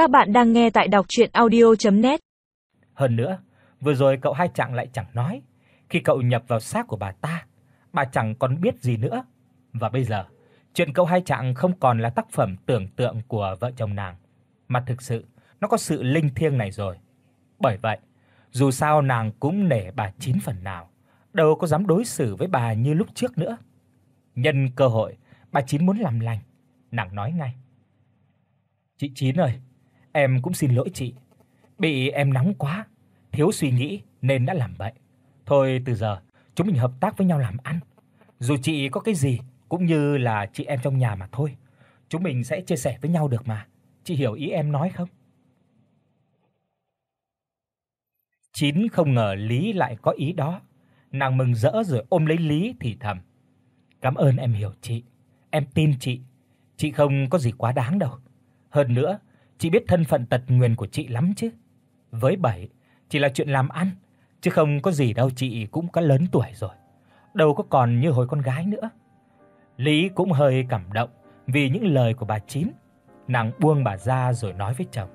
Các bạn đang nghe tại đọc audio net Hơn nữa, vừa rồi cậu hai chàng lại chẳng nói, khi cậu nhập vào xác của bà ta, bà chẳng còn biết gì nữa. Và bây giờ, chuyện cậu hai chàng không còn là tác phẩm tưởng tượng của vợ chồng nàng, mà thực sự nó có sự linh thiêng này rồi. Bởi vậy, dù sao nàng cũng nể bà chín phần nào, đâu có dám đối xử với bà như lúc trước nữa. Nhân cơ hội, bà chín muốn làm lành, nàng nói ngay: "Chị Chín ơi, em cũng xin lỗi chị, bị em nóng quá, thiếu suy nghĩ nên đã làm vậy. Thôi từ giờ chúng mình hợp tác với nhau làm ăn. Dù chị có cái gì cũng như là chị em trong nhà mà thôi. Chúng mình sẽ chia sẻ với nhau được mà. Chị hiểu ý em nói không?" Chín không ngờ Lý lại có ý đó. Nàng mừng rỡ rồi ôm lấy Lý thì thầm: "Cảm ơn em hiểu chị, em tin chị, chị không có gì quá đáng đâu. Hơn nữa, chị biết thân phận tật nguyền của chị lắm chứ. Với bảy, chỉ là chuyện làm ăn, chứ không có gì đâu, chị cũng có lớn tuổi rồi, đâu có còn như hồi con gái nữa." Lý cũng hơi cảm động vì những lời của bà Chín. Nàng buông bà ra rồi nói với chồng: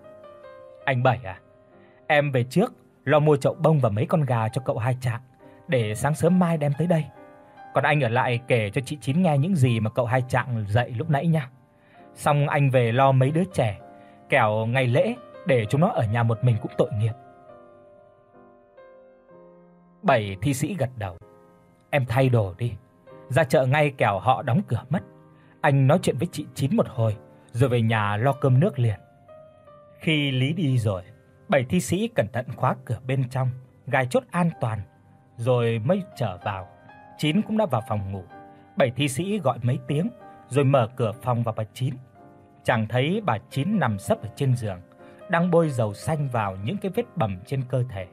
"Anh Bảy à, em về trước lo mua chậu bông và mấy con gà cho cậu hai trạng để sáng sớm mai đem tới đây. Còn anh ở lại kể cho chị Chín nghe những gì mà cậu hai trạng dạy lúc nãy nha. Xong anh về lo mấy đứa trẻ, kẻo ngày lễ để chúng nó ở nhà một mình cũng tội nghiệp." Bảy thi sĩ gật đầu. "Em thay đồ đi, ra chợ ngay kẻo họ đóng cửa mất. Anh nói chuyện với chị Chín một hồi rồi về nhà lo cơm nước liền." Khi Lý đi rồi, bảy thi sĩ cẩn thận khóa cửa bên trong, gài chốt an toàn rồi mới trở vào. Chín cũng đã vào phòng ngủ. Bảy thi sĩ gọi mấy tiếng rồi mở cửa phòng vào bà Chín chàng thấy bà Chín nằm sấp ở trên giường, đang bôi dầu xanh vào những cái vết bầm trên cơ thể.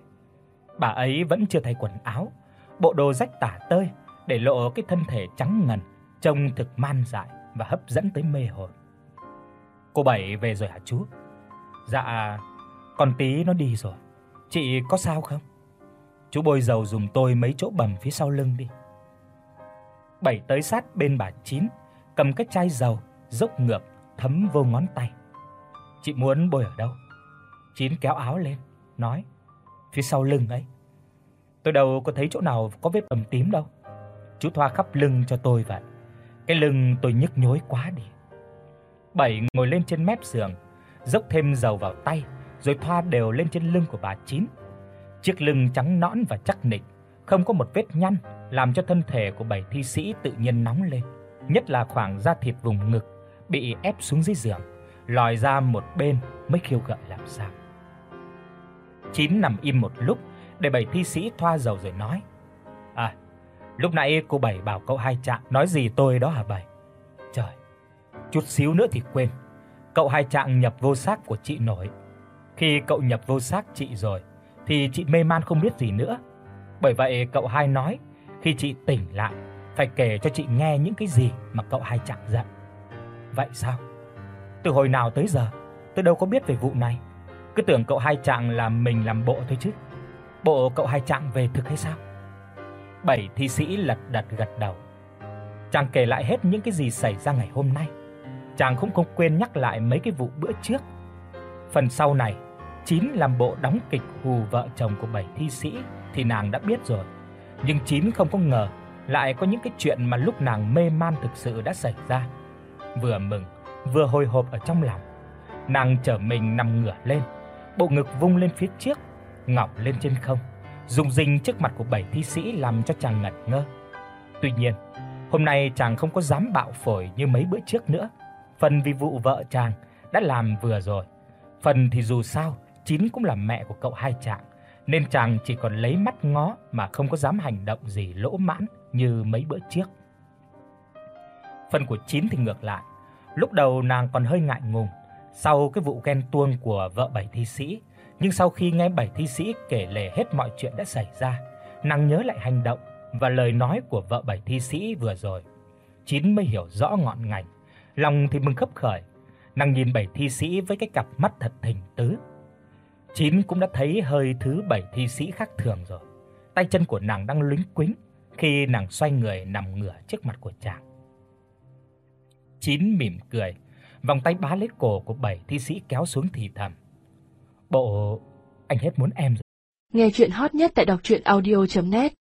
Bà ấy vẫn chưa thay quần áo, bộ đồ rách tả tơi để lộ cái thân thể trắng ngần, trông thực man dại và hấp dẫn tới mê hồn. Cô Bảy về rồi hả chú? Dạ, con tí nó đi rồi. Chị có sao không? Chú bôi dầu dùm tôi mấy chỗ bầm phía sau lưng đi. Bảy tới sát bên bà Chín, cầm cái chai dầu dốc ngược thấm vô ngón tay. Chị muốn bôi ở đâu? Chín kéo áo lên, nói: "Phía sau lưng ấy." Tôi đâu có thấy chỗ nào có vết bầm tím đâu. Chú thoa khắp lưng cho tôi vậy. Cái lưng tôi nhức nhối quá đi. Bảy ngồi lên trên mép giường, dốc thêm dầu vào tay rồi thoa đều lên trên lưng của bà Chín. Chiếc lưng trắng nõn và chắc nịch, không có một vết nhăn, làm cho thân thể của bảy thi sĩ tự nhiên nóng lên, nhất là khoảng da thịt vùng ngực bị ép xuống dưới giường, lòi ra một bên mới khiêu gợi làm sao. Chín nằm im một lúc để bảy thi sĩ thoa dầu rồi nói: "À, lúc nãy cô bảy bảo cậu hai trạng nói gì tôi đó hả bảy? Trời, chút xíu nữa thì quên. Cậu hai trạng nhập vô xác của chị nổi. Khi cậu nhập vô xác chị rồi thì chị mê man không biết gì nữa. Bởi vậy cậu hai nói khi chị tỉnh lại phải kể cho chị nghe những cái gì mà cậu hai trạng dặn. Vậy sao? Từ hồi nào tới giờ tôi đâu có biết về vụ này. Cứ tưởng cậu hai trạng là mình làm bộ thôi chứ. Bộ cậu hai trạng về thực hay sao? Bảy thi sĩ lật đật gật đầu. Chàng kể lại hết những cái gì xảy ra ngày hôm nay. Chàng cũng không quên nhắc lại mấy cái vụ bữa trước. Phần sau này, Chín làm bộ đóng kịch hù vợ chồng của bảy thi sĩ thì nàng đã biết rồi. Nhưng Chín không có ngờ lại có những cái chuyện mà lúc nàng mê man thực sự đã xảy ra. Vừa mừng, vừa hồi hộp ở trong lòng. Nàng trở mình nằm ngửa lên, bộ ngực vung lên phía trước, ngọc lên trên không, dùng rinh trước mặt của bảy thi sĩ làm cho chàng ngẩn ngơ. Tuy nhiên, hôm nay chàng không có dám bạo phổi như mấy bữa trước nữa, phần vì vụ vợ chàng đã làm vừa rồi, phần thì dù sao Chín cũng là mẹ của cậu hai chàng, nên chàng chỉ còn lấy mắt ngó mà không có dám hành động gì lỗ mãn như mấy bữa trước. Phần của Chín thì ngược lại, lúc đầu nàng còn hơi ngại ngùng sau cái vụ ghen tuông của vợ bảy thi sĩ, nhưng sau khi nghe bảy thi sĩ kể lể hết mọi chuyện đã xảy ra, nàng nhớ lại hành động và lời nói của vợ bảy thi sĩ vừa rồi. Chín mới hiểu rõ ngọn ngành, lòng thì mừng khấp khởi. Nàng nhìn bảy thi sĩ với cái cặp mắt thật thình tứ. Chín cũng đã thấy hơi thứ bảy thi sĩ khác thường rồi. Tay chân của nàng đang lúng quính khi nàng xoay người nằm ngửa trước mặt của chàng. Chín mỉm cười, vòng tay bá lấy cổ của bảy thi sĩ kéo xuống thì thầm. Bộ anh hết muốn em rồi. Nghe truyện hot nhất tại doctruyenaudio.net